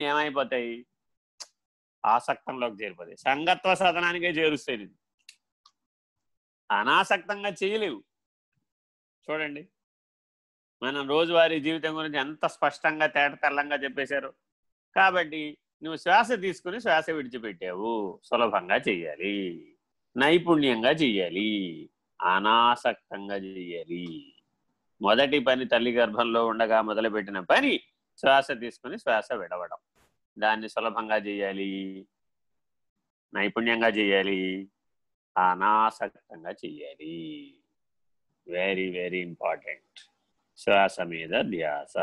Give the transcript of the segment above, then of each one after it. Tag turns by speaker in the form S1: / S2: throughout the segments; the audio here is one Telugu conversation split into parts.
S1: ఏమైపోతాయి? ఆసక్తంలోకి చేరిపోతాయి. సంగత్వ సదనానికే చేరుస్తాయి ఇది. అనాసక్తంగా చేయలేవు. చూడండి. మనం రోజువారీ జీవితం గురించి ఎంత స్పష్టంగా తేట తెల్లంగా చెప్పేశారు. కాబట్టి నువ్వు శ్వాస తీసుకుని శ్వాస విడిచిపెట్టావు. సులభంగా చెయ్యాలి. నైపుణ్యంగా చెయ్యాలి. అనాసక్తంగా చెయ్యాలి. మొదటి పని తల్లి గర్భంలో ఉండగా మొదలుపెట్టిన పని శ్వాస తీసుకుని శ్వాస విడవడం. దాన్ని సులభంగా చేయాలి. నైపుణ్యంగా చేయాలి. అనాసక్తంగా చెయ్యాలి వెరీ వెరీ ఇంపార్టెంట్ శ్వాస మీద ధ్యాస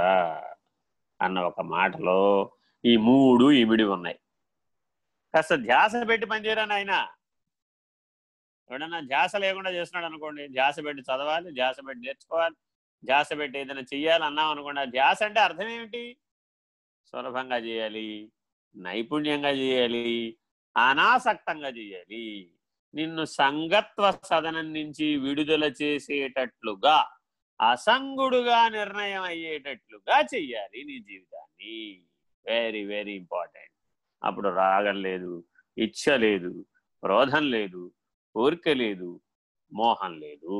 S1: అన్న ఒక మాటలో ఈ మూడు ఇమిడి ఉన్నాయి. కాస్త ధ్యాస పెట్టి పనిచేయరాని ఆయన ఎవడన్నా ధ్యాస లేకుండా చేస్తున్నాడు అనుకోండి ధ్యాస పెట్టి చదవాలి ధ్యాస పెట్టి నేర్చుకోవాలి ధ్యాస పెట్టి ఏదైనా చెయ్యాలన్నాం అనుకోండి ధ్యాస అంటే అర్థం ఏమిటి? సులభంగా చేయాలి నైపుణ్యంగా చేయాలి అనాసక్తంగా చేయాలి. నిన్ను సంగత్వ సదనం నుంచి విడుదల చేసేటట్లుగా అసంగుడుగా నిర్ణయం అయ్యేటట్లుగా చెయ్యాలి నీ జీవితాన్ని. వెరీ వెరీ ఇంపార్టెంట్ అప్పుడు రాగం లేదు ఇచ్చ లేదు క్రోధం లేదు కోరిక లేదు మోహం లేదు.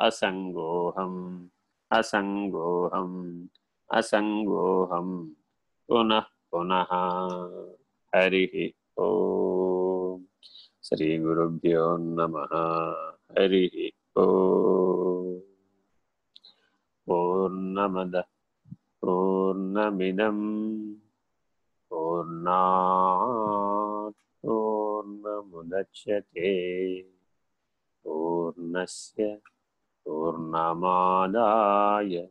S1: అసంగోహం. అసంగోహం అసంగోహం. పునః పునః హరి ఓ. శ్రీ గురుభ్యో నమ హరి ఓర్ణమద పూర్ణమిదం పూర్ణా పూర్ణాత్ పూర్ణస్ पूर्णमादाय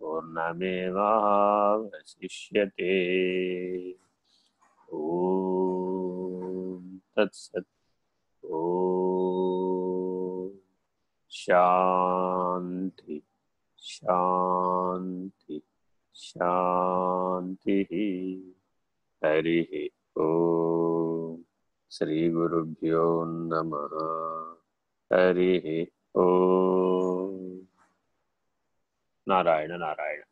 S1: पूर्णमेवावशिष्यते। ॐ तत्सत्। ॐ शान्ति शान्ति शान्तिः। हरिः ॐ श्रीगुरुभ्यो नमः। हरिः హరి ఓ నారాయణ నారాయణ